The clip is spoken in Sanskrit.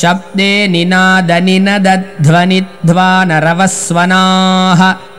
शब्दे निनादनिनदध्वनिध्वानरवस्वनाः